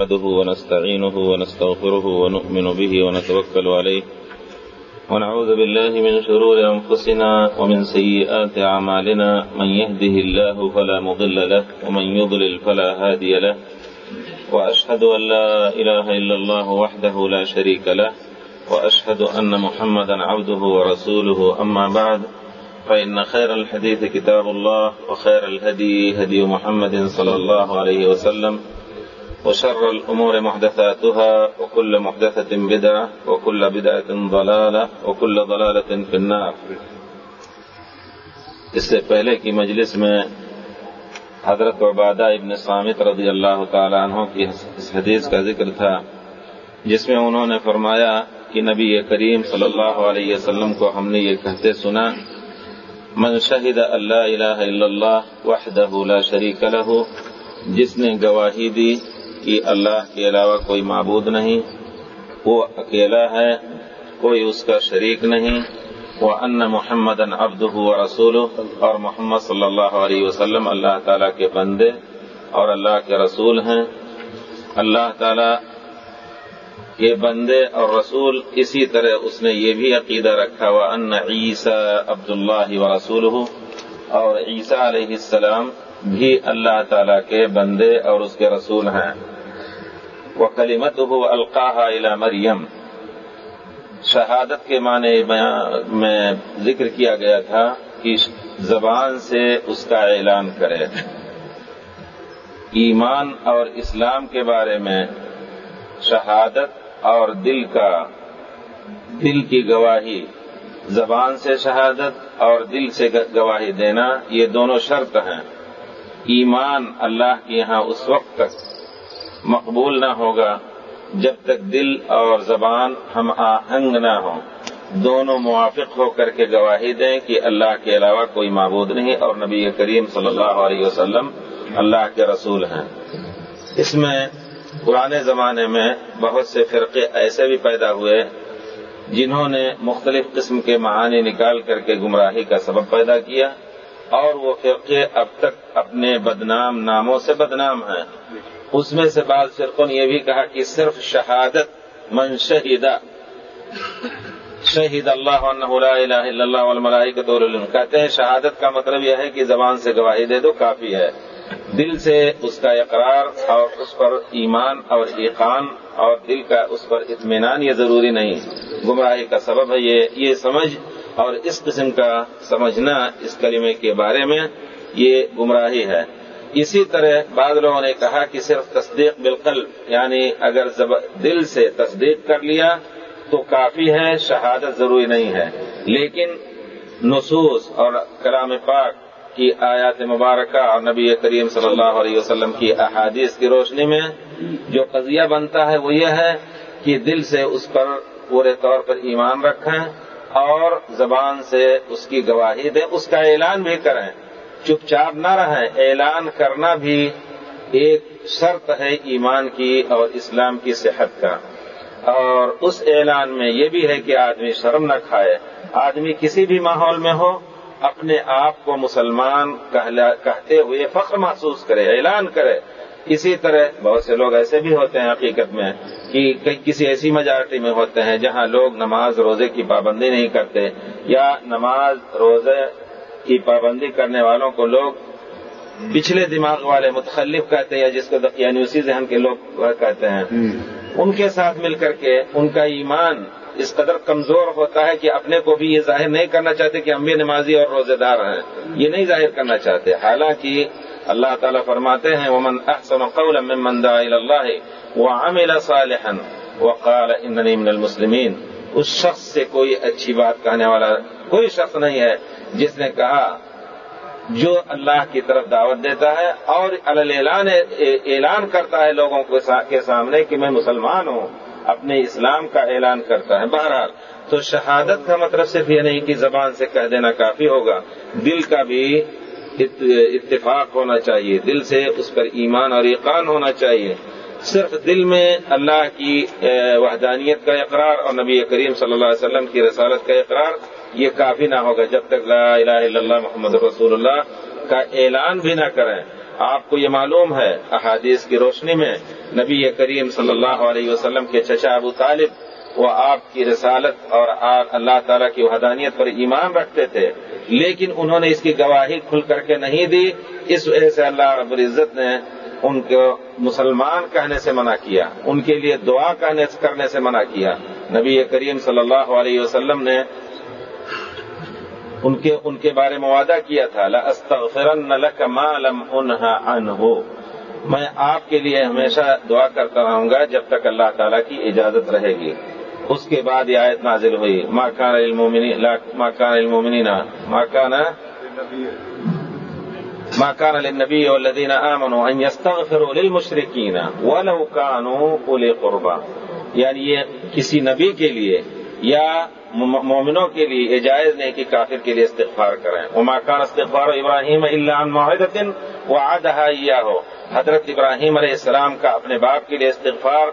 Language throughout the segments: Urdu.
نحمده ونستعينه ونستغفره ونؤمن به ونتوكل عليه ونعوذ بالله من شرور أنفسنا ومن سيئات أعمالنا من يهده الله فلا مضل له ومن يضلل فلا هادي له وأشهد أن لا إله إلا الله وحده لا شريك له وأشهد أن محمدا عبده ورسوله، أما بعد، فإن خير الحديث كتاب الله وخير الهدي هدي محمد صلى الله عليه وسلم وشر الأمور محدثاتها وكل محدثة بدعة وكل بدعة ضلالة وكل ضلالة في النار. اس سے پہلے کی مجلس میں حضرت عبادہ ابن صامت رضی اللہ تعالیٰ عنہ کی اس حدیث کا ذکر تھا، جس میں انہوں نے فرمایا کہ نبی کریم صلی اللہ علیہ وسلم کو ہم نے یہ کہتے سنا، من شہد اللہ الہ الا اللہ وحدہ لا شریک لہ جس نے گواہی دی کہ اللہ کے علاوہ کوئی معبود نہیں، وہ اکیلا ہے، کوئی اس کا شریک نہیں۔ وہ ان محمد ابد و رسول اور محمد صلی اللہ علیہ وسلم اللہ تعالیٰ کے بندے اور اللہ کے رسول ہیں۔ اللہ تعالیٰ کے بندے اور رسول، اسی طرح اس نے یہ بھی عقیدہ رکھا ہوا ان عیسیٰ عبد اللہ و رسول اور عیسیٰ علیہ السلام بھی اللہ تعالیٰ کے بندے اور اس کے رسول ہیں۔ وہ کلیمت ہو القاح مریم۔ شہادت کے معنی میں ذکر کیا گیا تھا کہ زبان سے اس کا اعلان کرے۔ ایمان اور اسلام کے بارے میں شہادت اور دل کا، دل کی گواہی، زبان سے شہادت اور دل سے گواہی دینا، یہ دونوں شرط ہیں۔ ایمان اللہ کے یہاں اس وقت تک۔ مقبول نہ ہوگا جب تک دل اور زبان ہم آہنگ نہ ہوں۔ دونوں موافق ہو کر کے گواہی دیں کہ اللہ کے علاوہ کوئی معبود نہیں اور نبی کریم صلی اللہ علیہ وسلم اللہ کے رسول ہیں۔ اس میں پرانے زمانے میں بہت سے فرقے ایسے بھی پیدا ہوئے جنہوں نے مختلف قسم کے معانی نکال کر کے گمراہی کا سبب پیدا کیا اور وہ فرقے اب تک اپنے بدنام ناموں سے بدنام ہیں۔ اس میں سے بعض فرقوں نے یہ بھی کہا کہ صرف شہادت من شہیدہ، شہید اللہ لا الہ الا اللہ کہتے ہیں شہادت کا مطلب یہ ہے کہ زبان سے گواہی دے دو، کافی ہے۔ دل سے اس کا اقرار اور اس پر ایمان اور ایقان اور دل کا اس پر اطمینان یہ ضروری نہیں۔ گمراہی کا سبب ہے یہ یہ سمجھ اور اس قسم کا سمجھنا اس کلمے کے بارے میں یہ گمراہی ہے۔ اسی طرح بعض لوگوں نے کہا کہ صرف تصدیق بالقلب یعنی اگر دل سے تصدیق کر لیا تو کافی ہے، شہادت ضروری نہیں ہے۔ لیکن نصوص اور کلام پاک کی آیات مبارکہ اور نبی کریم صلی اللہ علیہ وسلم کی احادیث کی روشنی میں جو قضیہ بنتا ہے وہ یہ ہے کہ دل سے اس پر پورے طور پر ایمان رکھیں اور زبان سے اس کی گواہی دیں۔ اس کا اعلان بھی کریں۔ چپ چاپ نہ رہیں اعلان کرنا بھی ایک شرط ہے ایمان کی اور اسلام کی صحت کا۔ اور اس اعلان میں یہ بھی ہے کہ آدمی شرم نہ کھائے۔ آدمی کسی بھی ماحول میں ہو، اپنے آپ کو مسلمان کہتے ہوئے فخر محسوس کرے، اعلان کرے۔ اسی طرح بہت سے لوگ ایسے بھی ہوتے ہیں حقیقت میں کہ کسی ایسی میجارٹی میں ہوتے ہیں جہاں لوگ نماز روزے کی پابندی نہیں کرتے یا نماز روزے کی پابندی کرنے والوں کو لوگ پچھلے دماغ والے متخلف کہتے ہیں یا جس کو یعنی اسی ذہن کے لوگ کہتے ہیں۔ ان کے ساتھ مل کر کے ان کا ایمان اس قدر کمزور ہوتا ہے کہ اپنے کو بھی یہ ظاہر نہیں کرنا چاہتے کہ ہم بھی نمازی اور روزے دار ہیں۔ یہ نہیں ظاہر کرنا چاہتے۔ حالانکہ اللہ تعالیٰ فرماتے ہیں ومن احسن قولا ممن دعا اللہ وعمل صالحا وقال اننی من المسلمین اس شخص سے کوئی اچھی بات کہنے والا کوئی شخص نہیں ہے۔ جس نے کہا، جو اللہ کی طرف دعوت دیتا ہے اور اعلان اعلان کرتا ہے لوگوں کے سامنے کہ میں مسلمان ہوں، اپنے اسلام کا اعلان کرتا ہے۔ بہرحال، تو شہادت کا مطلب صرف یہ نہیں کہ زبان سے کہہ دینا کافی ہوگا، دل کا بھی اتفاق ہونا چاہیے۔ دل سے اس پر ایمان اور یقان ہونا چاہیے۔ صرف دل میں اللہ کی وحدانیت کا اقرار اور نبی کریم صلی اللہ علیہ وسلم کی رسالت کا اقرار یہ کافی نہ ہوگا جب تک لا الہ الا اللہ محمد رسول اللہ کا اعلان بھی نہ کریں۔ آپ کو یہ معلوم ہے احادیث کی روشنی میں نبی کریم صلی اللہ علیہ وسلم کے چچا ابو طالب وہ آپ کی رسالت اور اللہ تعالیٰ کی وحدانیت پر ایمان رکھتے تھے، لیکن انہوں نے اس کی گواہی کھل کر کے نہیں دی۔ اس وجہ سے اللہ رب العزت نے ان کو مسلمان کہنے سے منع کیا، ان کے لیے دعا کرنے سے منع کیا۔ نبی کریم صلی اللہ علیہ وسلم نے ان کے ان کے بارے میں وعدہ کیا تھا عنہ میں آپ کے لیے ہمیشہ دعا کرتا رہوں گا جب تک اللہ تعالیٰ کی اجازت رہے گی۔ اس کے بعد یہ آیت نازل ہوئی۔ ماں کان المومنین ماں کان المومنین ماں کان، ما كان للنبي والذين آمنوا أن يستغفروا للمشركين ولو كانوا أولي قربا یعنی یہ کسی نبی کے لیے یا مومنوں کے لیے یہ جائز نہیں کہ کافر کے لیے استغفار کریں۔ وما كان استغفار ابراہیم الا عن موعدة وعدها اياه حضرت ابراہیم علیہ السلام کا اپنے باپ کے لیے استغفار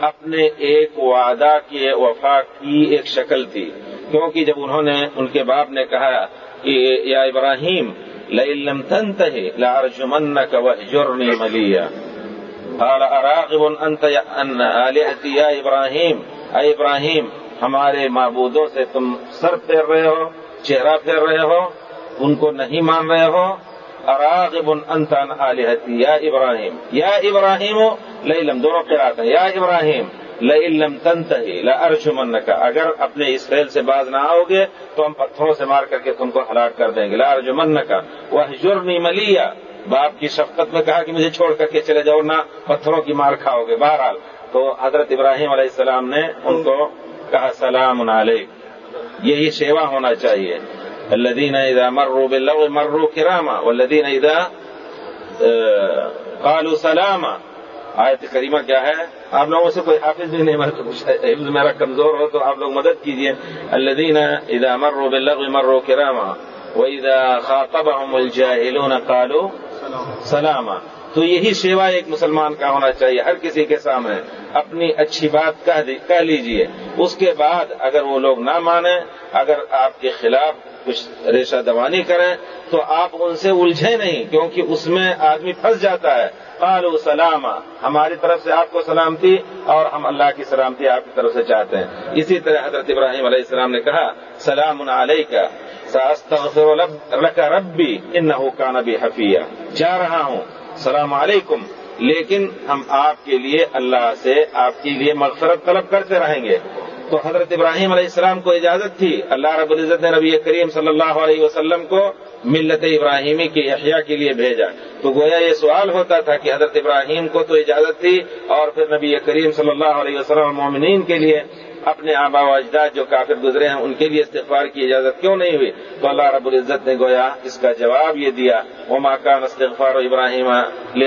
اپنے ایک وعدہ کی وفا کی ایک شکل تھی۔ کیونکہ جب انہوں نے ان کے باپ نے کہا کہ یا ابراہیم لم تنتهي لارجمنك واهجرني مليا قال اراغب انت ان ابراہیم۔ اے ابراہیم ہمارے معبودوں سے تم سر پھیر رہے ہو، چہرہ پھیر رہے ہو، ان کو نہیں مان رہے ہو۔ اراغب انت ان الهتي یا ابراہیم۔ یا ابراہیم، لیلم، دونوں قرات ہیں۔ یا ابراہیم لم تنتہی، لا ارشمن کا اگر اپنے اس فیل سے باز نہ آؤ گے، تو ہم پتھروں سے مار کر کے تم کو ہلاک کر دیں گے۔ لا ارجمن کا وہ جرمی ملیا۔ باپ کی شفقت میں کہا کہ مجھے چھوڑ کر کے چلے جاؤ، نہ پتھروں کی مار کھاؤ گے۔ بہرحال تو حضرت ابراہیم علیہ السلام نے ان کو کہا، سلام علیہ یہی سیوا ہونا چاہیے۔ الذين اذا مروا باللغو مروا كراما والذين اذا قالوا سلاما۔ آیت کریمہ کیا ہے؟ آپ لوگوں سے کوئی حافظ بھی نہیں حفظ میرا کمزور ہو، تو آپ لوگ مدد کیجیے الدین ادا مرو بلغ مرو کراما و ادا خاطبهم الجاهلون قالوا سلاما۔ تو یہی سیوا ایک مسلمان کا ہونا چاہیے، ہر کسی کے سامنے۔ اپنی اچھی بات کہہ لیجیے۔ اس کے بعد اگر وہ لوگ نہ مانیں، اگر آپ کے خلاف کچھ ریشہ دوانی کریں، تو آپ ان سے الجھے نہیں، کیونکہ اس میں آدمی پھنس جاتا ہے۔ قالوا سلام ہماری طرف سے آپ کو سلامتی اور ہم اللہ کی سلامتی آپ کی طرف سے چاہتے ہیں۔ اسی طرح حضرت ابراہیم علیہ السلام نے کہا، سلام علیہ کا ربی ان کا نبی حفیہ۔ جا رہا ہوں، سلام علیکم۔ لیکن ہم آپ کے لیے اللہ سے آپ کے لیے مغفرت طلب کرتے رہیں گے۔ تو حضرت ابراہیم علیہ السلام کو اجازت تھی۔ اللہ رب العزت نے نبی کریم صلی اللہ علیہ وسلم کو ملت ابراہیمی کے احیاء کے لیے بھیجا۔ تو گویا یہ سوال ہوتا تھا کہ حضرت ابراہیم کو تو اجازت تھی اور پھر نبی کریم صلی اللہ علیہ وسلم مومنین کے لیے اپنے آبا و اجداد جو کافر گزرے ہیں، ان کے لیے استغفار کی اجازت کیوں نہیں ہوئی؟ تو اللہ رب العزت نے گویا اس کا جواب یہ دیا۔ وہ ماکان استغفار ابراہیم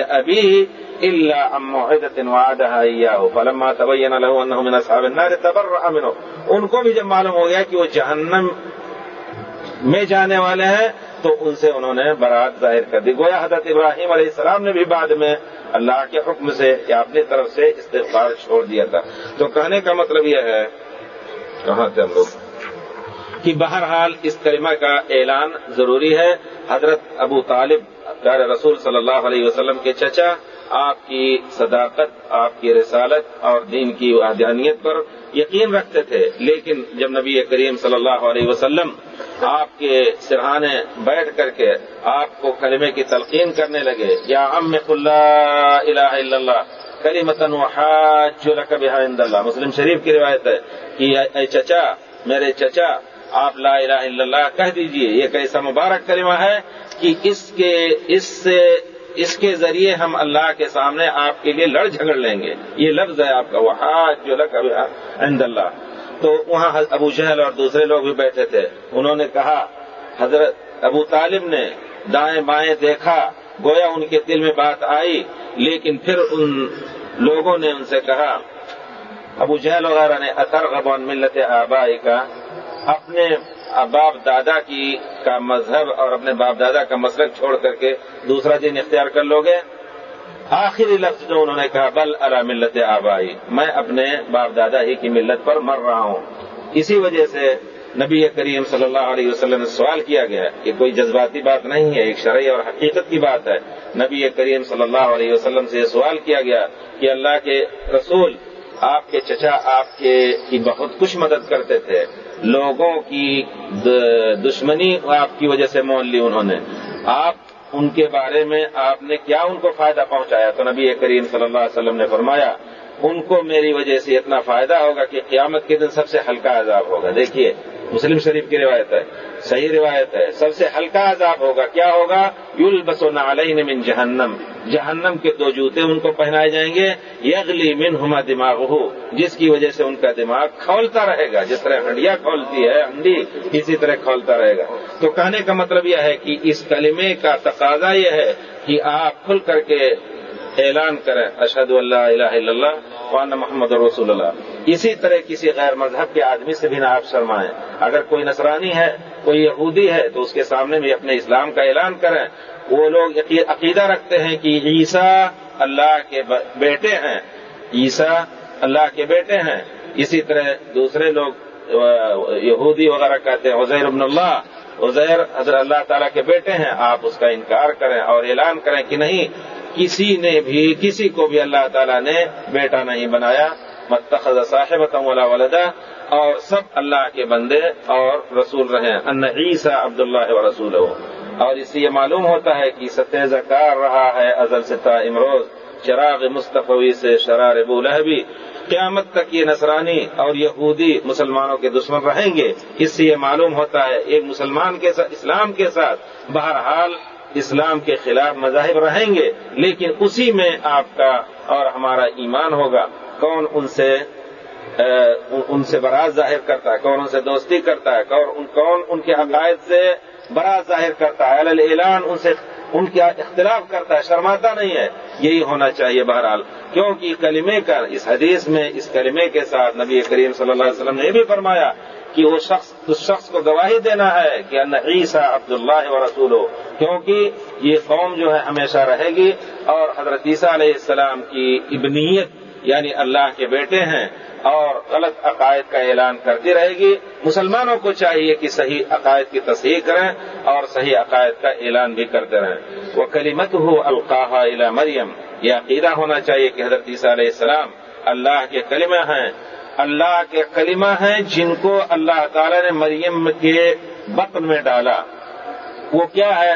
ابھی الا عن موعدة وعدها اياه فلما تبين له انه من اصحاب النار، تبرأ منه. ان کو بھی جب معلوم ہو گیا کہ وہ جہنم میں جانے والے ہیں، تو ان سے انہوں نے برات ظاہر کر دی۔ گویا حضرت ابراہیم علیہ السلام نے بھی بعد میں اللہ کے حکم سے یا اپنی طرف سے استغفار چھوڑ دیا تھا۔ تو کہنے کا مطلب یہ ہے، کہاں تھے ہم لوگ؟ کہ بہرحال اس کلمہ کا اعلان ضروری ہے۔ حضرت ابو طالب، پیارے رسول صلی اللہ علیہ وسلم کے چچا آپ کی صداقت، آپ کی رسالت اور دین کی وحدانیت پر یقین رکھتے تھے۔ لیکن جب نبی کریم صلی اللہ علیہ وسلم آپ کے سرحانے بیٹھ کر کے آپ کو کلمے کی تلقین کرنے لگے، یا ام اللہ الہ الا اللہ کری متن عند اللہ۔ مسلم شریف کی روایت ہے کہ اے چچا، میرے چچا، آپ لا الہ الا اللہ کہہ دیجیے، یہ کیسا مبارک کلمہ ہے کہ اس کے اس سے اس کے ذریعے ہم اللہ کے سامنے آپ کے لیے لڑ جھگڑ لیں گے۔ یہ لفظ ہے آپ کا وہ ہاتھ جو عند اللہ۔ تو وہاں ابو جہل اور دوسرے لوگ بھی بیٹھے تھے۔ انہوں نے کہا، حضرت ابو طالب نے دائیں بائیں دیکھا، گویا ان کے دل میں بات آئی، لیکن پھر ان لوگوں نے ان سے کہا، ابو جہل وغیرہ نے اطر غبون ملت آبائی کا اپنے باپ دادا کی کا مذہب اور اپنے باپ دادا کا مسلک چھوڑ کر کے دوسرا دن اختیار کر لو گے۔ آخری لفظ جو انہوں نے کہا، بل ارا ملت آبائی۔ میں اپنے باپ دادا ہی کی ملت پر مر رہا ہوں۔ اسی وجہ سے نبی کریم صلی اللہ علیہ وسلم سے سوال کیا گیا یہ کوئی جذباتی بات نہیں ہے، ایک شرعی اور حقیقت کی بات ہے۔ نبی کریم صلی اللہ علیہ وسلم سے یہ سوال کیا گیا کہ اللہ کے رسول، آپ کے چچا، آپ کے کی بہت کچھ مدد کرتے تھے۔ لوگوں کی دشمنی آپ کی وجہ سے مول لی انہوں نے۔ آپ ان کے بارے میں آپ نے کیا ان کو فائدہ پہنچایا؟ تو نبی کریم صلی اللہ علیہ وسلم نے فرمایا، ان کو میری وجہ سے اتنا فائدہ ہوگا کہ قیامت کے دن سب سے ہلکا عذاب ہوگا۔ دیکھیے مسلم شریف کی روایت ہے، صحیح روایت ہے۔ سب سے ہلکا عذاب ہوگا، کیا ہوگا؟ یول بس و من جہنم۔ جہنم کے دو جوتے ان کو پہنائے جائیں گے۔ یغلی من ہما دماغ ہو جس کی وجہ سے ان کا دماغ کھولتا رہے گا۔ جس طرح ہنڈیا کھولتی ہے، ہنڈی اسی طرح کھولتا رہے گا۔ تو کہنے کا مطلب یہ ہے کہ اس کلمے کا تقاضا یہ ہے کہ آپ کھل کر کے اعلان کریں اشد اللہ الہ الا اللہ وان محمد رسول اللہ۔ اسی طرح کسی غیر مذہب کے آدمی سے بھی نہ آپ شرمائیں۔ اگر کوئی نصرانی ہے، کوئی یہودی ہے، تو اس کے سامنے بھی اپنے اسلام کا اعلان کریں۔ وہ لوگ عقیدہ رکھتے ہیں کہ عیسیٰ اللہ کے بیٹے ہیں۔ عیسیٰ اللہ کے بیٹے ہیں۔ اسی طرح دوسرے لوگ یہودی وغیرہ کہتے ہیں، عزیر ابن اللہ۔ عزیر حضرت اللہ تعالیٰ کے بیٹے ہیں۔ آپ اس کا انکار کریں اور اعلان کریں کہ نہیں، کسی نے بھی، کسی کو بھی اللہ تعالیٰ نے بیٹا نہیں بنایا۔ متخذ صاحب ولا ولدا، اور سب اللہ کے بندے اور رسول رہے ان عیسیٰ عبد اللہ و رسول اور اس سے یہ معلوم ہوتا ہے کہ ستیز کار رہا ہے ازل ستا امروز، چراغ مصطفی سے شرار ابو لہبی قیامت تک یہ نصرانی اور یہودی مسلمانوں کے دشمن رہیں گے۔ اس سے یہ معلوم ہوتا ہے ایک مسلمان کے ساتھ، اسلام کے ساتھ بہرحال اسلام کے خلاف مذاہب رہیں گے، لیکن اسی میں آپ کا اور ہمارا ایمان ہوگا۔ کون ان سے ان سے برات ظاہر کرتا ہے، کون ان سے دوستی کرتا ہے، کون ان کے عقائد سے برات ظاہر کرتا ہے اعلان ان سے ان کا اختلاف کرتا ہے، شرماتا نہیں ہے۔ یہی ہونا چاہیے بہرحال، کیونکہ کلمے کا، اس حدیث میں، اس کلمے کے ساتھ نبی کریم صلی اللہ علیہ وسلم نے یہ بھی فرمایا کہ وہ شخص، اس شخص کو گواہی دینا ہے کہ عیسیٰ عبد اللہ و رسول ہو کیونکہ یہ قوم جو ہے ہمیشہ رہے گی اور حضرت عیسیٰ علیہ السلام کی ابنیت یعنی اللہ کے بیٹے ہیں اور غلط عقائد کا اعلان کرتی رہے گی۔ مسلمانوں کو چاہیے کہ صحیح عقائد کی تصحیح کریں اور صحیح عقائد کا اعلان بھی کرتے رہیں۔ وہ کلیمت ہو القاح الا مریم یہ عقیدہ ہونا چاہیے کہ حضرت عیسیٰ علیہ السلام اللہ کے کلمہ ہیں۔ اللہ کے کلمہ ہیں جن کو اللہ تعالی نے مریم کے بطن میں ڈالا۔ وہ کیا ہے؟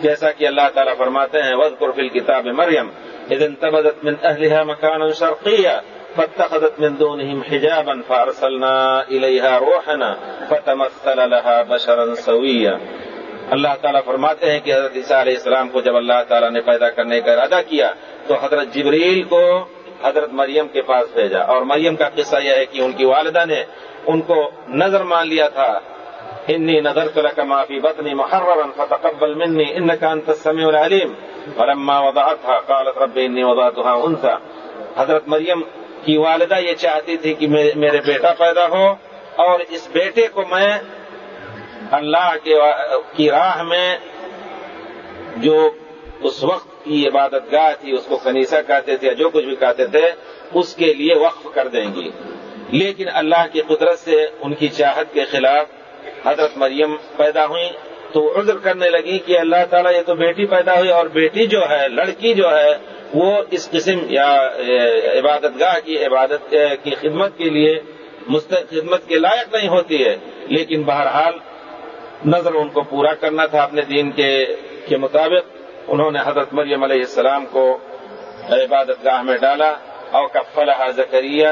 جیسا کہ اللہ تعالیٰ فرماتے ہیں وز قرفل کتاب مریم ادن تبدت من اہلها مکان شرقیہ فاتخذت من دونهم حجابا فارسلنا اليها روحنا، فتمثل لها بشرا سويا۔ اللہ تعالیٰ فرماتے ہیں کہ حضرت عیسیٰ علیہ السلام کو جب اللہ تعالیٰ نے پیدا کرنے کا ارادہ کیا، تو حضرت جبریل کو حضرت مریم کے پاس بھیجا۔ اور مریم کا قصہ یہ ہے کہ ان کی والدہ نے ان کو نظر مان لیا تھا۔ انی نظر تو رقم معافی بتنی محرم فتقبل منی ان کا انت السمیع العلیم۔ ولما وضعتها قالت رب انی وضعتها انثى حضرت مریم کی والدہ یہ چاہتی تھی کہ میرے بیٹا پیدا ہو اور اس بیٹے کو میں اللہ کی راہ میں جو اس وقت کی عبادت گاہ تھی، اس کو کنیسا کہتے تھے جو کچھ بھی کہتے تھے، اس کے لیے وقف کر دیں گی لیکن اللہ کی قدرت سے ان کی چاہت کے خلاف حضرت مریم پیدا ہوئی تو عذر کرنے لگی کہ اللہ تعالیٰ یہ تو بیٹی پیدا ہوئی اور بیٹی جو ہے، لڑکی جو ہے، وہ اس قسم یا عبادت گاہ کی عبادت کی خدمت کے لیے خدمت کے لائق نہیں ہوتی ہے۔ لیکن بہرحال نظر ان کو پورا کرنا تھا اپنے دین کے مطابق۔ انہوں نے حضرت مریم علیہ السلام کو عبادت گاہ میں ڈالا۔ اور کفلہ زکریہ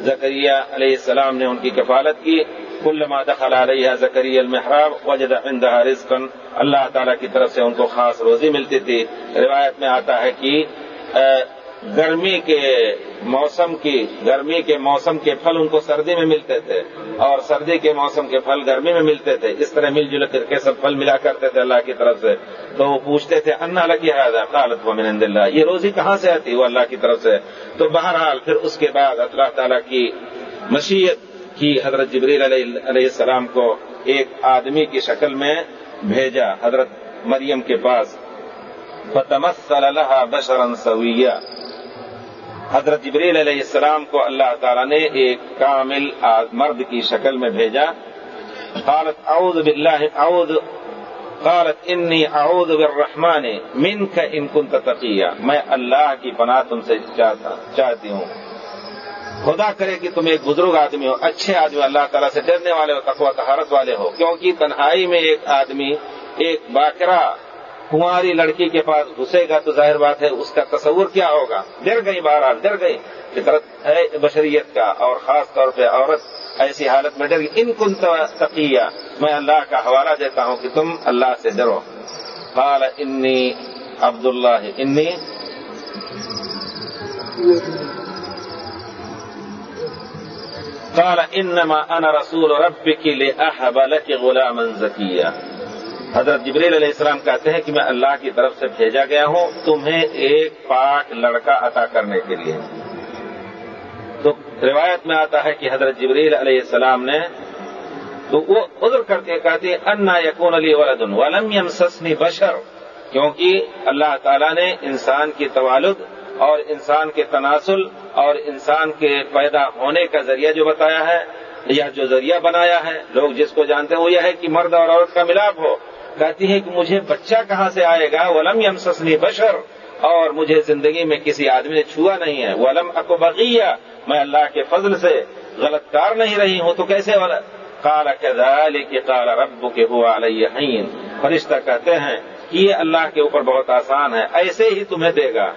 زکریہ علیہ السلام نے ان کی کفالت کی۔ کل دخل علیہ زکری المحراب وجد عندها رزقا، اللہ تعالیٰ کی طرف سے ان کو خاص روزی ملتی تھی۔ روایت میں آتا ہے کہ گرمی کے موسم کی، گرمی کے موسم کے پھل ان کو سردی میں ملتے تھے۔ اور سردی کے موسم کے پھل گرمی میں ملتے تھے۔ اس طرح مل جل کر کے سب پھل ملا کرتے تھے اللہ کی طرف سے۔ تو وہ پوچھتے تھے، انا لگی قالت و من اللہ. یہ روزی کہاں سے آتی؟ وہ اللہ کی طرف سے۔ تو بہرحال پھر اس کے بعد اللہ تعالیٰ کی مشیت کی حضرت جبریل علیہ السلام کو ایک آدمی کی شکل میں بھیجا حضرت مریم کے پاس۔ فتمثل لها بشرا سویا حضرت جبریل علیہ السلام کو اللہ تعالیٰ نے ایک کامل مرد کی شکل میں بھیجا۔ قالت، اعوذ باللہ، اعوذ قالت، انی اعوذ بالرحمن منک ان کنت تقیہ۔ میں اللہ کی پناہ تم سے چاہتا چاہتی ہوں۔ خدا کرے کہ تم ایک بزرگ آدمی ہو، اچھے آدمی اللہ تعالیٰ سے ڈرنے والے ہو تقوی طہارت والے ہو۔ کیونکہ تنہائی میں ایک آدمی، ایک باقرہ کنواری لڑکی کے پاس گھسے گا تو ظاہر بات ہے اس کا تصور کیا ہوگا؟ ڈر گئی بہرحال، ڈر گئی۔ فطرت ہے بشریت کا اور خاص طور پہ عورت ایسی حالت میں ڈر گئی۔ ان کن تقیہ، میں اللہ کا حوالہ دیتا ہوں کہ تم اللہ سے ڈرو۔ قال انی عبداللہ، انی قال انما انا رسول ربك لاحب لك غلاما زكيا۔ حضرت جبریل علیہ السلام کہتے ہیں کہ میں اللہ کی طرف سے بھیجا گیا ہوں تمہیں ایک پاک لڑکا عطا کرنے کے لیے۔ تو روایت میں آتا ہے کہ حضرت جبریل علیہ السلام نے تو وہ عذر کر کے کہتے ہیں انا یقون علی ولدن ولم یمسسنی بشر، کیونکہ اللہ تعالیٰ نے انسان کی توالد اور انسان کے تناسل اور انسان کے پیدا ہونے کا ذریعہ جو بتایا ہے، یا جو ذریعہ بنایا ہے، لوگ جس کو جانتے ہیں، وہ یہ ہے کہ مرد اور عورت کا ملاپ ہو۔ کہتی ہے کہ مجھے بچہ کہاں سے آئے گا؟ ولم یمسسنی بشر۔ اور مجھے زندگی میں کسی آدمی نے چھوا نہیں ہے۔ ولم اکو بقیہ میں اللہ کے فضل سے غلط کار نہیں رہی ہوں، تو کیسے کالا کہ کالا رب کے ہوا علیہ فرشتہ کہتے ہیں کہ یہ اللہ کے اوپر بہت آسان ہے، ایسے ہی تمہیں دے گا۔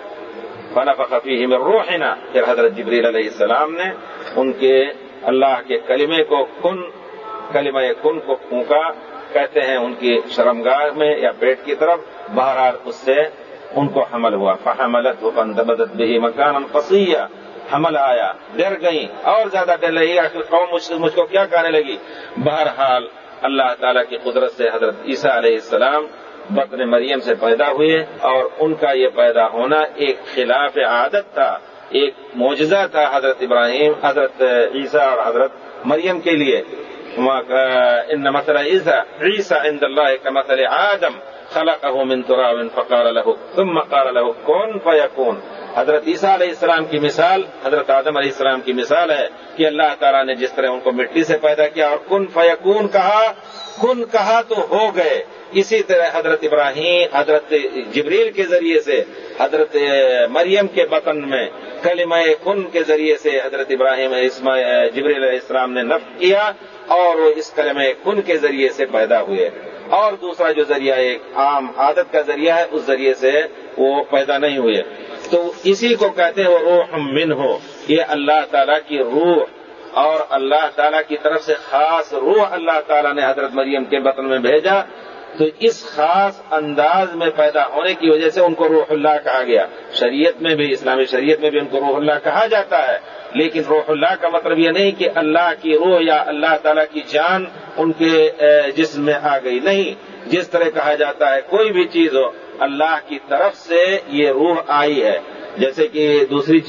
فنا فقفی میں روحنا. پھر حضرت جبریل علیہ السلام نے ان کے اللہ کے کلمے کو کن کلمہ کن کو پھونکا۔ کہتے ہیں ان کی شرمگاہ میں یا پیٹ کی طرف۔ بہرحال اس سے ان کو حمل ہوا۔ فحملت بدت بھی مکان فصیہ حمل آیا۔ ڈر گئی اور زیادہ ڈر لگی آخر قوم مجھ کو کیا کہنے لگی؟ بہرحال اللہ تعالیٰ کی قدرت سے حضرت عیسیٰ علیہ السلام بطن مریم سے پیدا ہوئے اور ان کا یہ پیدا ہونا ایک خلاف عادت تھا، ایک معجزہ تھا حضرت ابراہیم، حضرت عیسیٰ اور حضرت مریم کے لیے۔ ان مثل عیسیٰ عیسیٰ عند اللہ کا مثل آدم خلقه من تراب فقال له، ثم قال له كن فيكون حضرت عیسیٰ علیہ السلام کی مثال، حضرت آدم علیہ السلام کی مثال ہے کہ اللہ تعالیٰ نے جس طرح ان کو مٹی سے پیدا کیا اور کن فیکون کہا، کن کہا تو ہو گئے۔ اسی طرح حضرت ابراہیم، حضرت جبریل کے ذریعے سے، حضرت مریم کے بطن میں، کلمہ کن کے ذریعے سے حضرت ابراہیم جبریل علیہ السلام نے نف کیا اور وہ اس کلمہ کن کے ذریعے سے پیدا ہوئے۔ اور دوسرا جو ذریعہ ایک عام عادت کا ذریعہ ہے، اس ذریعے سے وہ پیدا نہیں ہوئے۔ تو اسی کو کہتے ہیں وہ روح من ہو یہ اللہ تعالیٰ کی روح۔ اور اللہ تعالیٰ کی طرف سے خاص روح اللہ تعالیٰ نے حضرت مریم کے بطن میں بھیجا۔ تو اس خاص انداز میں پیدا ہونے کی وجہ سے ان کو روح اللہ کہا گیا۔ شریعت میں بھی، اسلامی شریعت میں بھی ان کو روح اللہ کہا جاتا ہے۔ لیکن روح اللہ کا مطلب یہ نہیں کہ اللہ کی روح یا اللہ تعالیٰ کی جان ان کے جسم میں آ گئی نہیں۔ جس طرح کہا جاتا ہے، کوئی بھی چیز ہو، اللہ کی طرف سے یہ روح آئی ہے۔ جیسے کہ دوسری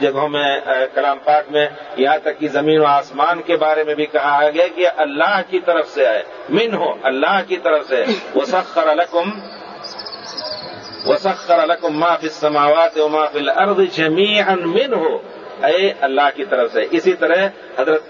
جگہوں میں کلام پاک میں یہاں تک کہ زمین و آسمان کے بارے میں بھی کہا گیا کہ اللہ کی طرف سے ہے من ہو اللہ کی طرف سے۔ وہ سخر الکم وہ سخر الکم ما فی السماوات و ما فی الارض جمیعا من ہو اے اللہ کی طرف سے۔ اسی طرح حضرت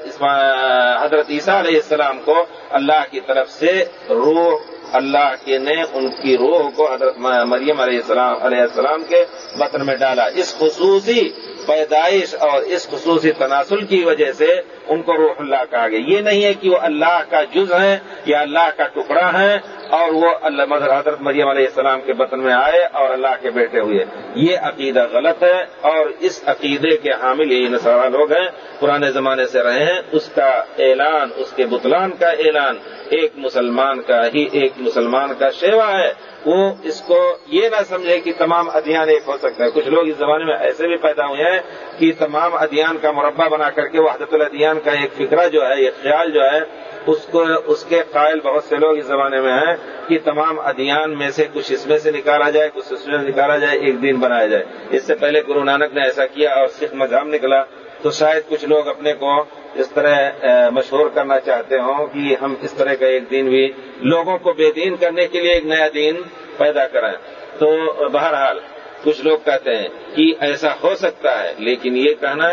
حضرت عیسیٰ علیہ السلام کو اللہ کی طرف سے روح اللہ کے نے ان کی روح کو حضرت مریم علیہ السلام علیہ السلام کے بطن میں ڈالا۔ اس خصوصی پیدائش اور اس خصوصی تناسل کی وجہ سے ان کو روح اللہ کہا گیا۔ یہ نہیں ہے کہ وہ اللہ کا جز ہے یا اللہ کا ٹکڑا ہے اور وہ اللہ حضرت مریم علیہ السلام کے بطن میں آئے اور اللہ کے بیٹے ہوئے۔ یہ عقیدہ غلط ہے اور اس عقیدے کے حامل یہی نسوار لوگ ہیں، پرانے زمانے سے رہے ہیں۔ اس کا اعلان، اس کے بطلان کا اعلان، ایک مسلمان کا ہی ایک مسلمان کا شیوا ہے۔ وہ اس کو یہ نہ سمجھے کہ تمام ادیان ایک ہو سکتا ہے۔ کچھ لوگ اس زمانے میں ایسے بھی پیدا ہوئے ہیں کہ تمام ادیان کا مربع بنا کر کے وحدت الادیان کا ایک فکرہ جو ہے، ایک خیال جو ہے، اس کو، اس کے قائل بہت سے لوگ اس زمانے میں ہیں۔ کہ تمام ادیان میں سے کچھ اس میں سے نکالا جائے، کچھ اس میں سے نکالا جائے، ایک دن بنایا جائے۔ اس سے پہلے گرو نانک نے ایسا کیا اور سکھ مذہب نکلا۔ تو شاید کچھ لوگ اپنے کو اس طرح مشہور کرنا چاہتے ہوں کہ ہم اس طرح کا ایک دن بھی لوگوں کو بے دین کرنے کے لیے ایک نیا دین پیدا کریں تو بہرحال کچھ لوگ کہتے ہیں کہ ایسا ہو سکتا ہے، لیکن یہ کہنا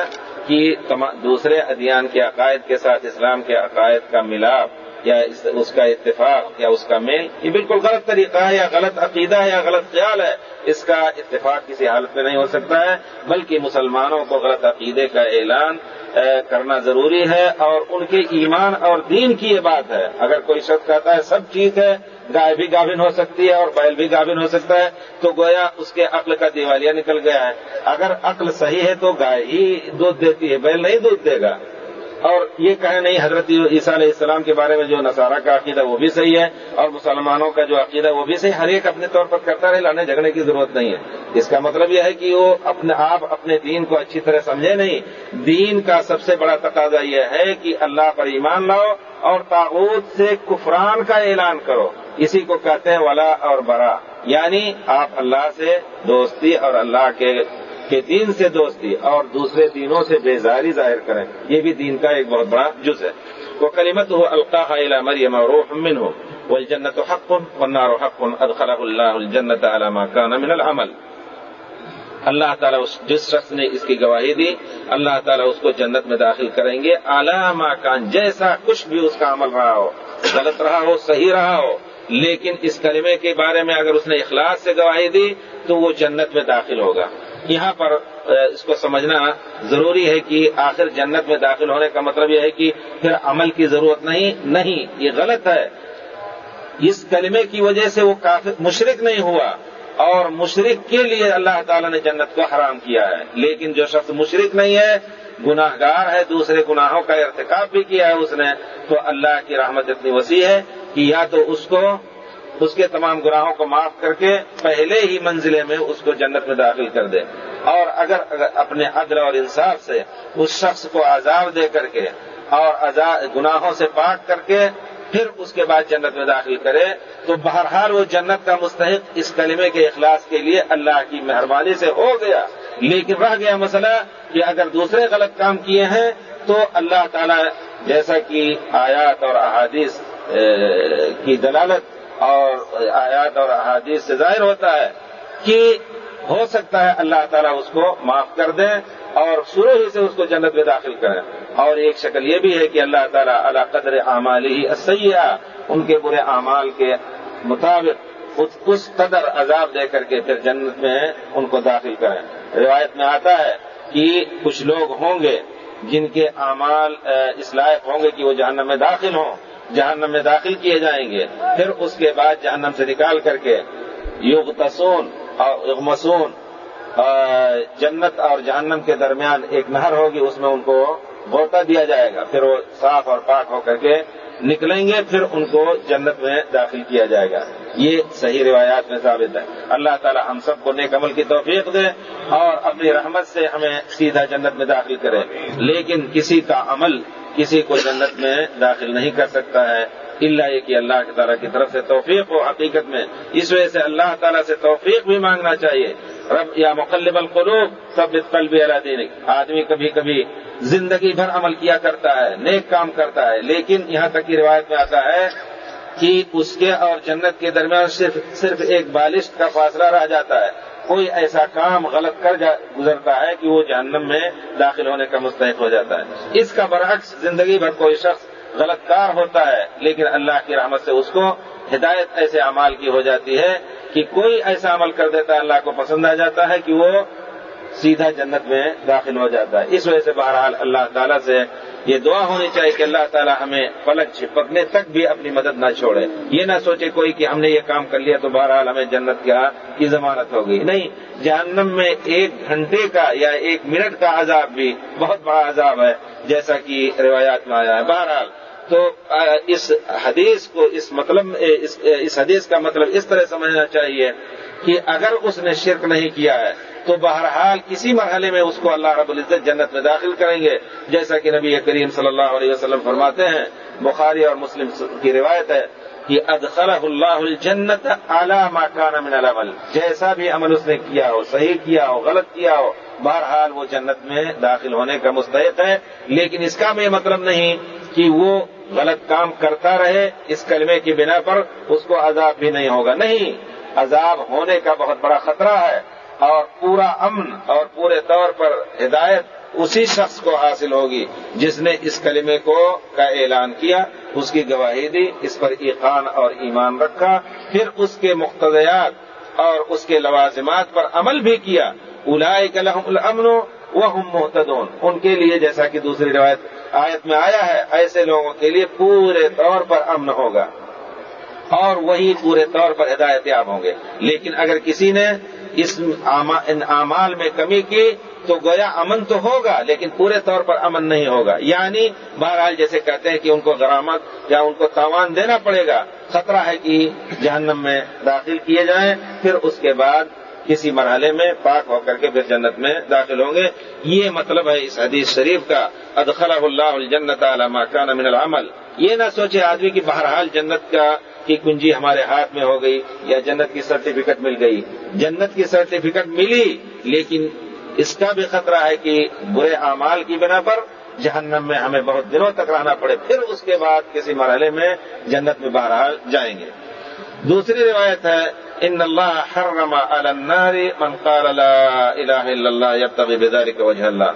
کہ دوسرے ادیان کے عقائد کے ساتھ اسلام کے عقائد کا ملاپ یا اس کا اتفاق یا اس کا میل، یہ بالکل غلط طریقہ ہے، یا غلط عقیدہ ہے، یا غلط خیال ہے، اس کا اتفاق کسی حالت میں نہیں ہو سکتا ہے، بلکہ مسلمانوں کو غلط عقیدے کا اعلان کرنا ضروری ہے، اور ان کے ایمان اور دین کی یہ بات ہے۔ اگر کوئی شخص کہتا ہے سب ٹھیک ہے، گائے بھی گابن ہو سکتی ہے اور بیل بھی گابن ہو سکتا ہے، تو گویا اس کے عقل کا دیوالیہ نکل گیا ہے۔ اگر عقل صحیح ہے تو گائے ہی دودھ دیتی ہے، بیل نہیں دودھ دے گا۔ اور یہ کہیں نہیں، حضرت عیسیٰ علیہ السلام کے بارے میں جو نصارہ کا عقیدہ وہ بھی صحیح ہے اور مسلمانوں کا جو عقیدہ وہ بھی صحیح، ہر ایک اپنے طور پر کرتا رہے لانے جھگڑنے کی ضرورت نہیں ہے۔ اس کا مطلب یہ ہے کہ وہ اپنے آپ، اپنے دین کو اچھی طرح سمجھے نہیں۔ دین کا سب سے بڑا تقاضا یہ ہے کہ اللہ پر ایمان لاؤ اور تاغوت سے کفران کا اعلان کرو۔ اسی کو کہتے ہیں ولا اور برا یعنی آپ اللہ سے دوستی اور اللہ کے کہ دین سے دوستی اور دوسرے دینوں سے بیزاری ظاہر کریں۔ یہ بھی دین کا ایک بہت بڑا جز ہے۔ وہ کلیمت ہو القاح مریم اور من ہو وہ جنت حق ونار حق ادخل اللہ الجنت علامہ کا من العمل۔ اللہ تعالیٰ جس شخص نے اس کی گواہی دی، اللہ تعالیٰ اس کو جنت میں داخل کریں گے۔ علامہ کان، جیسا کچھ بھی اس کا عمل رہا ہو۔ غلط رہا ہو، صحیح رہا ہو، لیکن اس کلمے کے بارے میں اگر اس نے اخلاص سے گواہی دی، تو وہ جنت میں داخل ہوگا۔ یہاں پر اس کو سمجھنا ضروری ہے کہ آخر جنت میں داخل ہونے کا مطلب یہ ہے کہ پھر عمل کی ضرورت نہیں نہیں، یہ غلط ہے۔ اس کلمے کی وجہ سے وہ کافی مشرق نہیں ہوا۔ اور مشرق کے لیے اللہ تعالیٰ نے جنت کو حرام کیا ہے۔ لیکن جو شخص مشرق نہیں ہے گناہ گار ہے، دوسرے گناہوں کا ارتکاب بھی کیا ہے اس نے، تو اللہ کی رحمت اتنی وسیع ہے کہ یا تو اس کو اس کے تمام گناہوں کو معاف کر کے پہلے ہی منزلے میں اس کو جنت میں داخل کر دے۔ اور اگر اپنے عدل اور انصاف سے اس شخص کو عذاب دے کر کے اور گناہوں سے پاک کر کے پھر اس کے بعد جنت میں داخل کرے، تو بہرحال وہ جنت کا مستحق اس کلمے کے اخلاص کے لیے اللہ کی مہربانی سے ہو گیا۔ لیکن رہ گیا مسئلہ کہ اگر دوسرے غلط کام کیے ہیں تو اللہ تعالی جیسا کہ آیات اور احادیث کی دلالت اور آیات اور احادیث سے ظاہر ہوتا ہے کہ ہو سکتا ہے اللہ تعالیٰ اس کو معاف کر دیں اور شروع ہی سے اس کو جنت میں داخل کریں۔ اور ایک شکل یہ بھی ہے کہ اللہ تعالیٰ اللہ قدر اعمال ہی سیاح ان کے برے اعمال کے مطابق خود اس قدر عذاب دے کر کے پھر جنت میں ان کو داخل کریں۔ روایت میں آتا ہے کہ کچھ لوگ ہوں گے جن کے اعمال اس لائق ہوں گے کہ وہ جہنم میں داخل ہوں۔ جہنم میں داخل کیے جائیں گے۔ پھر اس کے بعد جہنم سے نکال کر کے یوگ تسون اور اغمسون جنت اور جہنم کے درمیان ایک نہر ہوگی، اس میں ان کو غوطہ دیا جائے گا۔ پھر وہ صاف اور پاک ہو کر کے نکلیں گے، پھر ان کو جنت میں داخل کیا جائے گا۔ یہ صحیح روایات میں ثابت ہے۔ اللہ تعالی ہم سب کو نیک عمل کی توفیق دے اور اپنی رحمت سے ہمیں سیدھا جنت میں داخل کرے۔ لیکن کسی کا عمل کسی کو جنت میں داخل نہیں کر سکتا ہے اللہ یہ کہ اللہ تعالیٰ کی طرف سے توفیق ہو حقیقت میں۔ اس وجہ سے اللہ تعالیٰ سے توفیق بھی مانگنا چاہیے۔ رب یا مقلب القلوب سب قلب اللہ دینک۔ آدمی کبھی کبھی زندگی بھر عمل کیا کرتا ہے، نیک کام کرتا ہے، لیکن یہاں تک کی روایت میں آتا ہے کہ اس کے اور جنت کے درمیان صرف صرف ایک بالشت کا فاصلہ رہ جاتا ہے۔ کوئی ایسا کام غلط کر گزرتا ہے کہ وہ جہنم میں داخل ہونے کا مستحق ہو جاتا ہے۔ اس کا برعکس زندگی بھر کوئی شخص غلط کار ہوتا ہے، لیکن اللہ کی رحمت سے اس کو ہدایت ایسے اعمال کی ہو جاتی ہے کہ کوئی ایسا عمل کر دیتا ہے، اللہ کو پسند آ جاتا ہے کہ وہ سیدھا جنت میں داخل ہو جاتا ہے۔ اس وجہ سے بہرحال اللہ تعالیٰ سے یہ دعا ہونی چاہیے کہ اللہ تعالیٰ ہمیں پلک چھپکنے تک بھی اپنی مدد نہ چھوڑے۔ یہ نہ سوچے کوئی کہ ہم نے یہ کام کر لیا تو بہرحال ہمیں جنت کیا کی ضمانت ہوگی۔ نہیں، جہنم میں ایک گھنٹے کا یا ایک منٹ کا عذاب بھی بہت بڑا عذاب ہے، جیسا کہ روایات میں آیا ہے۔ بہرحال، تو اس حدیث کو، اس مطلب اس حدیث کا مطلب اس طرح سمجھنا چاہیے کہ اگر اس نے شرک نہیں کیا ہے تو بہرحال کسی مرحلے میں اس کو اللہ رب العزت جنت میں داخل کریں گے۔ جیسا کہ نبی کریم صلی اللہ علیہ وسلم فرماتے ہیں، بخاری اور مسلم کی روایت ہے کہ ادخل اللہ الجنت اعلی کان من العمل۔ جیسا بھی عمل اس نے کیا ہو، صحیح کیا ہو، غلط کیا ہو، بہرحال وہ جنت میں داخل ہونے کا مستحق ہے۔ لیکن اس کا بھی مطلب نہیں کہ وہ غلط کام کرتا رہے، اس کلمے کی بنا پر اس کو عذاب بھی نہیں ہوگا۔ نہیں، عذاب ہونے کا بہت بڑا خطرہ ہے۔ اور پورا امن اور پورے طور پر ہدایت اسی شخص کو حاصل ہوگی جس نے اس کلمے کو کا اعلان کیا، اس کی گواہی دی، اس پر ایقان اور ایمان رکھا، پھر اس کے مقتضیات اور اس کے لوازمات پر عمل بھی کیا۔ اولائک لهم الامن وهم محتدون ان کے لیے جیسا کہ دوسری روایت آیت میں آیا ہے، ایسے لوگوں کے لیے پورے طور پر امن ہوگا اور وہی پورے طور پر ہدایت یاب ہوں گے۔ لیکن اگر کسی نے اس ان اعمال میں کمی کی تو گویا امن تو ہوگا، لیکن پورے طور پر امن نہیں ہوگا۔ یعنی بہرحال جیسے کہتے ہیں کہ ان کو غرامت یا ان کو تاوان دینا پڑے گا، خطرہ ہے کہ جہنم میں داخل کیے جائیں، پھر اس کے بعد کسی مرحلے میں پاک ہو کر کے پھر جنت میں داخل ہوں گے۔ یہ مطلب ہے اس حدیث شریف کا ادخل اللہ الجنت علامہ کان من العمل۔ یہ نہ سوچے آدمی کی بہرحال جنت کا کی کنجی ہمارے ہاتھ میں ہو گئی یا جنت کی سرٹیفکیٹ مل گئی۔ جنت کی سرٹیفکیٹ ملی، لیکن اس کا بھی خطرہ ہے کہ برے اعمال کی بنا پر جہنم میں ہمیں بہت دنوں تک رہنا پڑے، پھر اس کے بعد کسی مرحلے میں جنت میں بہرحال جائیں گے۔ دوسری روایت ہے، ان اللہ حرم علی النار من قال لا الہ الا اللہ یبتغی بذلک وجہ اللہ۔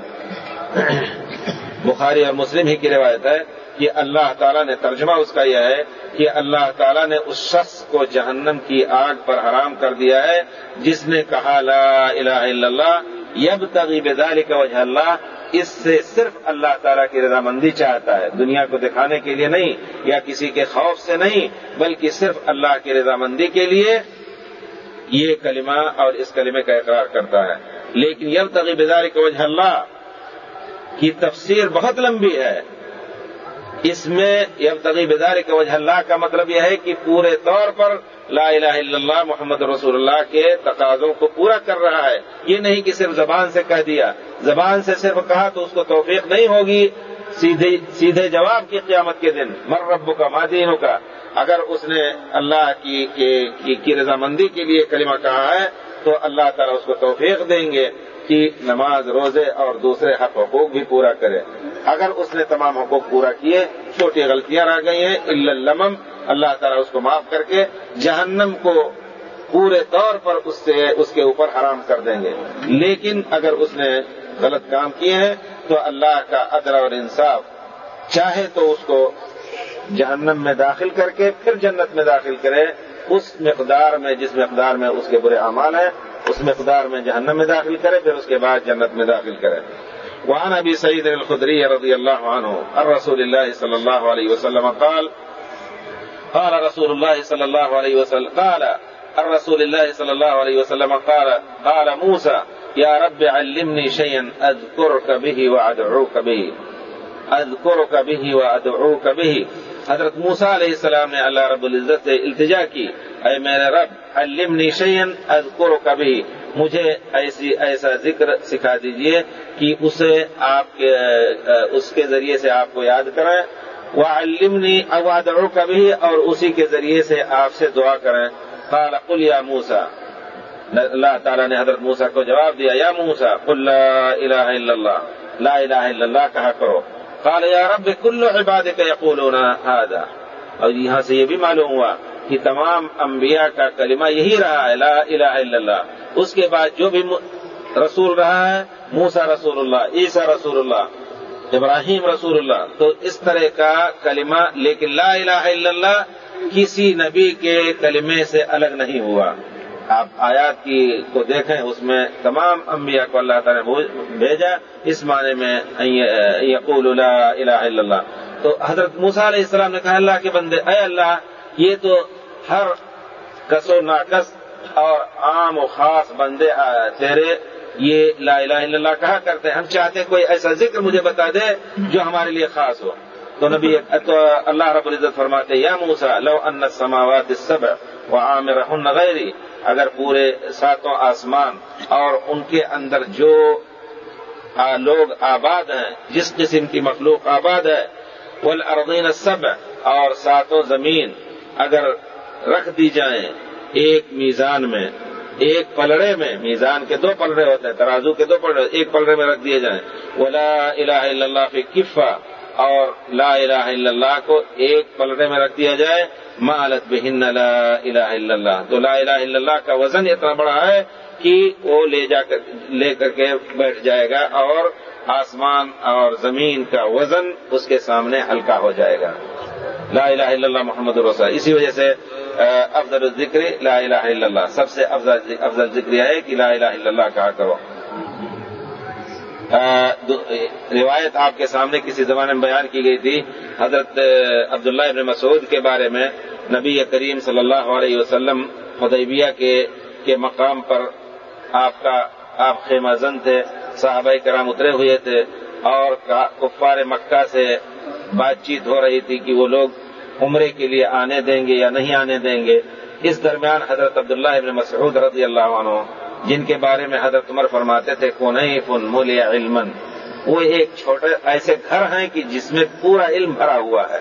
بخاری اور مسلم ہی کی روایت ہے کہ اللہ تعالیٰ نے ترجمہ اس کا یہ ہے کہ اللہ تعالیٰ نے اس شخص کو جہنم کی آگ پر حرام کر دیا ہے، جس نے کہا لا الہ الا اللہ یب تغیب کا وجہ اللہ، اس سے صرف اللہ تعالیٰ کی رضامندی چاہتا ہے۔ دنیا کو دکھانے کے لیے نہیں، یا کسی کے خوف سے نہیں، بلکہ صرف اللہ کی رضامندی کے لیے یہ کلمہ اور اس کلمے کا اقرار کرتا ہے۔ لیکن یب تغیب کا وجہ اللہ کی تفسیر بہت لمبی ہے۔ اس میں یب تغی بیدار کے وجہ اللہ کا مطلب یہ ہے کہ پورے طور پر لا الہ الا اللہ محمد رسول اللہ کے تقاضوں کو پورا کر رہا ہے۔ یہ نہیں کہ صرف زبان سے کہہ دیا۔ زبان سے صرف کہا تو اس کو توفیق نہیں ہوگی۔ سیدھے سیدھے جواب کی قیامت کے دن۔ مر رب کا مادینوں کا اگر اس نے اللہ کی کی, کی رضامندی کے لیے کلمہ کہا ہے تو اللہ تعالیٰ اس کو توفیق دیں گے کہ نماز روزے اور دوسرے حق حقوق بھی پورا کرے۔ اگر اس نے تمام حقوق پورا کیے، چھوٹی غلطیاں رہ گئی ہیں اللہ اللہ تعالیٰ اس کو معاف کر کے جہنم کو پورے طور پر اس سے، اس کے اوپر حرام کر دیں گے۔ لیکن اگر اس نے غلط کام کیے ہیں، تو اللہ کا عدل اور انصاف چاہے تو اس کو جہنم میں داخل کر کے پھر جنت میں داخل کرے۔ اس مقدار میں، جس مقدار میں اس کے برے اعمال ہیں، اس مقدار میں جہنم میں داخل کرے، پھر اس کے بعد جنت میں داخل کرے۔ وعن ابي سعيد الخدري رضي الله عنه، عن رسول الله صلى الله عليه وسلم قال قال رسول الله صلى الله عليه وسلم، قال، عن رسول الله صلى الله عليه وسلم قال قال موسى، يا رب علمني شيئا اذكرك به وادعوك به اذكرك به وادعوك به. حضرت موسا علیہ السلام نے اللہ رب العزت سے التجا کی، اے میرے رب علمنی شیئن اذکرک کبھی مجھے ایسی ایسا ذکر سکھا دیجیے کہ اسے آپ کے اس کے ذریعے سے آپ کو یاد کریں وہ علمنی اواد کبھی اور اسی کے ذریعے سے آپ سے دعا کریں۔ قال، قل یا موسا اللہ تعالیٰ نے حضرت موسا کو جواب دیا، یا موسا قل لا الہ الا اللہ لا الہ الا اللہ کہا کرو۔ قال، یا رب، کل عبادك يقولون هذا۔ اور یہاں سے یہ بھی معلوم ہوا کہ تمام انبیاء کا کلمہ یہی رہا ہے، لا الہ الا اللہ۔ اس کے بعد جو بھی رسول رہا ہے موسا رسول اللہ، عیسیٰ رسول اللہ، ابراہیم رسول اللہ۔ تو اس طرح کا کلمہ، لیکن لا الہ الا اللہ کسی نبی کے کلمے سے الگ نہیں ہوا۔ آپ آیات کی کو دیکھیں، اس میں تمام انبیاء کو اللہ تعالیٰ نے بھیجا۔ اس معنی میں یقول لا الہ الا اللہ۔ تو حضرت موسیٰ علیہ السلام نے کہا، اللہ کے بندے، اے اللہ، یہ تو ہر کس و ناقص اور عام و خاص بندے تیرے، یہ لا الہ الا اللہ کہا کرتے ہیں؟ ہم چاہتے ہیں کوئی ایسا ذکر مجھے بتا دے جو ہمارے لیے خاص ہو۔ تو نبی، تو اللہ رب العزت فرماتے یا موسا لو ان السماوات السبع وعامرهن غیری۔ اگر پورے ساتوں آسمان اور ان کے اندر جو لوگ آباد ہیں، جس قسم کی مخلوق آباد ہے، والارضین السبع اور ساتوں زمین، اگر رکھ دی جائیں۔ ایک میزان میں، ایک پلڑے میں، میزان کے دو پلڑے ہوتے ہیں، ترازو کے دو پلڑے، ایک پلڑے میں رکھ دیے جائیں۔ وہ لا الہ الا اللہ فی کفا اور لا الہ الا اللہ کو ایک پلڑے میں رکھ دیا جائے۔ مالت بہن لا الہ الا اللہ تو لا الہ الا اللہ کا وزن اتنا بڑا ہے کہ وہ لے جا کر، لے کر کے بیٹھ جائے گا، اور آسمان اور زمین کا وزن اس کے سامنے ہلکا ہو جائے گا۔ لا الہ الا اللہ محمد رسول اسی وجہ سے افضل الذکر لا الہ الا اللہ۔ سب سے افضل افضل ذکر یہ ہے کہ لا الہ الا اللہ کہا کرو۔ روایت آپ کے سامنے کسی زمانے میں بیان کی گئی تھی، حضرت عبداللہ ابن مسعود کے بارے میں نبی کریم صلی اللہ علیہ وسلم حدیبیہ کے کے مقام پر آپ کا، آپ خیمہ زن تھے، صحابہ کرام اترے ہوئے تھے اور کفار مکہ سے بات چیت ہو رہی تھی کہ وہ لوگ عمرے کے لیے آنے دیں گے یا نہیں آنے دیں گے، اس درمیان حضرت عبداللہ ابن مسعود رضی اللہ عنہ، جن کے بارے میں حضرت عمر فرماتے تھے کون فن مول علم وہ ایک چھوٹے ایسے گھر ہیں کہ جس میں پورا علم بھرا ہوا ہے۔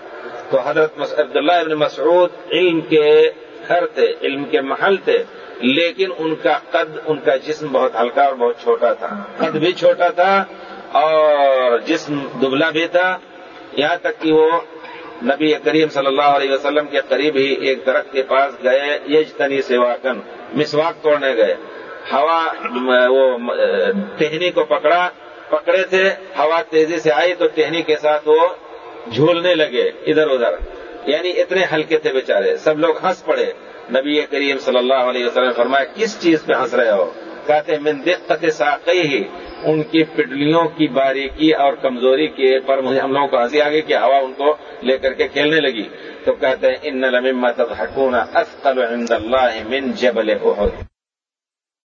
تو حضرت عبداللہ ابن مسعود علم کے گھر تھے، علم کے محل تھے، لیکن ان کا قد، ان کا جسم بہت ہلکا اور بہت چھوٹا تھا۔ قد بھی چھوٹا تھا اور جسم دبلا بھی تھا۔ یہاں تک کہ وہ نبی کریم صلی اللہ علیہ وسلم کے قریب ہی ایک درخت کے پاس گئے یج تنی سیواکن مسواک توڑنے گئے۔ ہوا، وہ، ٹہنی کو پکڑا، پکڑے تھے، ہوا تیزی سے آئی تو ٹہنی کے ساتھ وہ جھولنے لگے، ادھر ادھر۔ یعنی اتنے ہلکے تھے بیچارے، سب لوگ ہنس پڑے۔ نبی کریم صلی اللہ علیہ وسلم فرمایا، کس چیز پہ ہنس رہے ہو؟ کہتے من دقت ساقی ہی ان کی پڈلیوں کی باریکی اور کمزوری کے پر مجھے ہم لوگوں کو ہنسی آگے کہ ہوا ان کو لے کر کے کھیلنے لگی۔ تو کہتے ہیں، ان لمما تضحکون اسقل عند اللہ من جبل احد